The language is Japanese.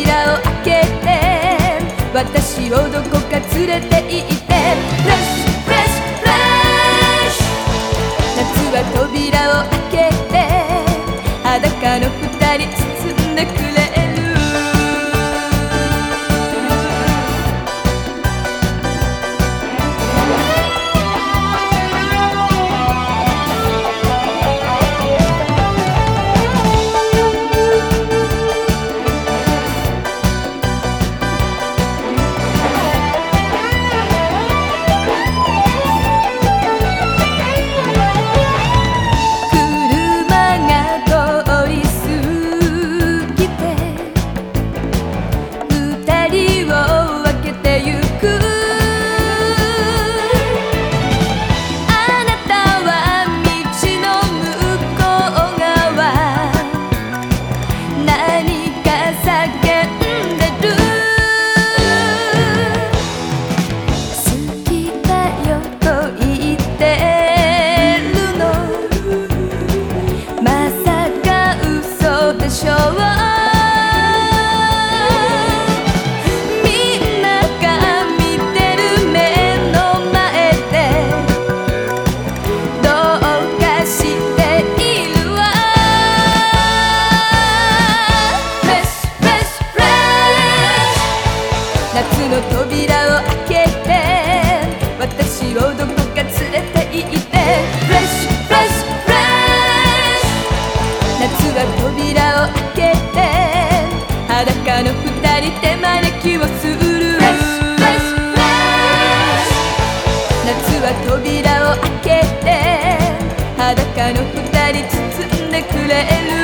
扉を開けて私をどこか連れて行って לאלוהים